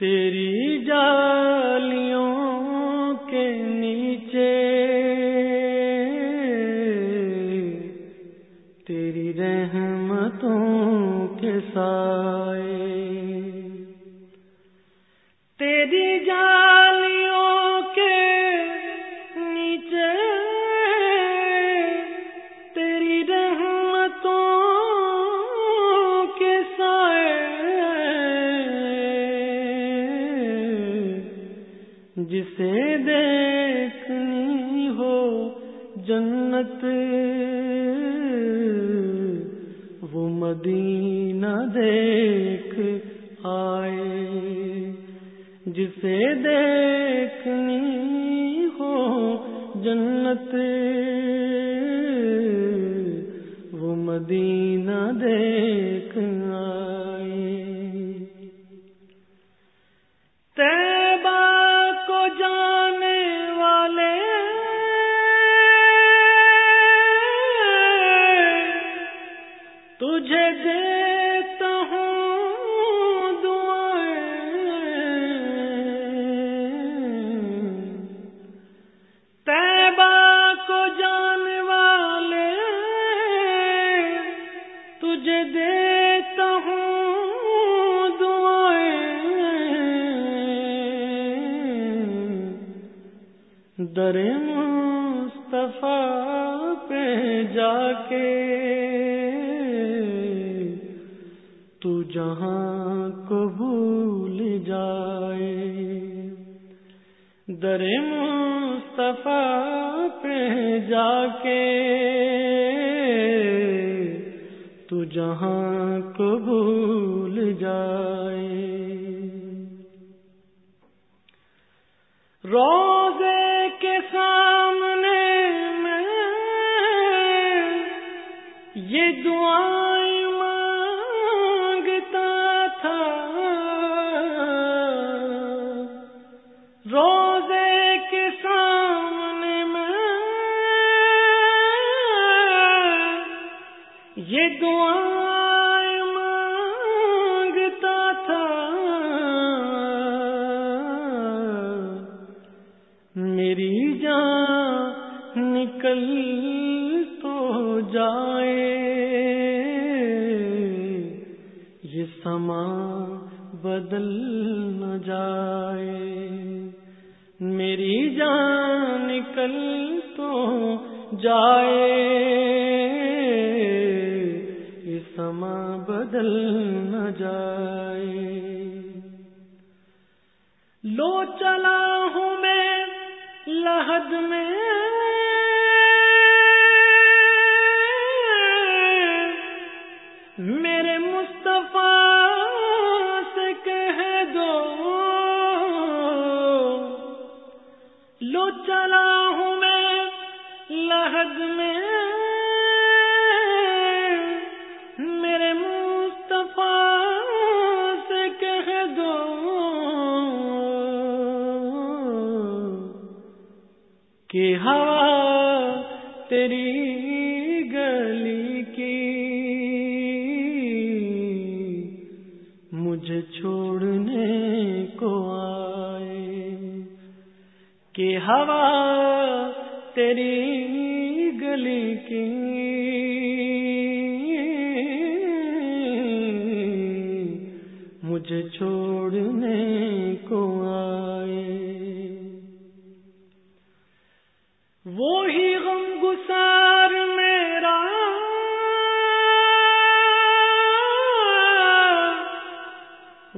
تیری جالیوں کے نیچے تیری رحمتوں کے ساتھ جسے دیکھنی ہو جنت وہ مدینہ دیکھ آئے۔ جسے دیکھنی ہو جنت تجھے دیتا ہوں دعائیں۔ در مصطفیٰ پہ جا کے تو جہاں کو بھول جائے۔ در مصطفیٰ پہ جا کے تو جہاں کو بھول جائے۔ روزے کے سامنے میں یہ دعائیں یہ دعائیں مانگتا تھا۔ میری جان نکل تو جائے۔ یہ سما بدل نہ جائے۔ میری جان نکل تو جائے۔ یہ بدل نہ جائے۔ لو چلا ہوں میں لہد میں۔ میرے مصطفیٰ سے کہہ دو۔ لو چلا کہ ہوا تیری گلی کی مجھے چھوڑنے کو آئے، کہ ہوا تیری گلی کی مجھے چھوڑنے کو آئے۔ وہی غم گسار میرا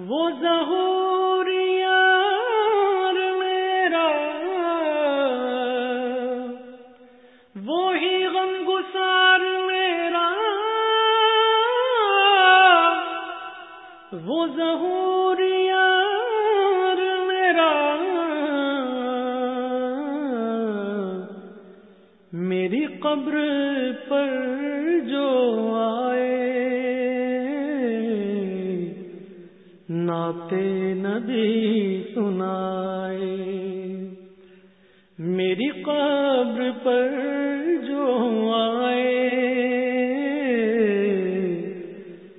وہ ظہور یار میرا وہی غم گسار میرا وہ ظہور قبر پر جو آئے ناتے نبی سنائے۔ میری قبر پر جو آئے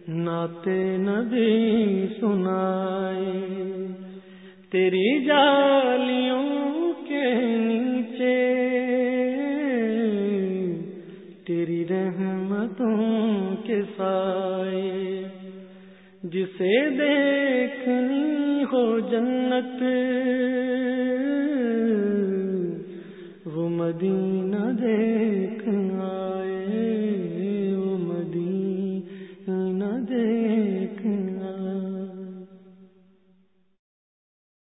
ناتے نبی سنائے۔ تیری جالیوں آئے۔ جسے دیکھنی ہو جنت وہ مدینہ دیکھ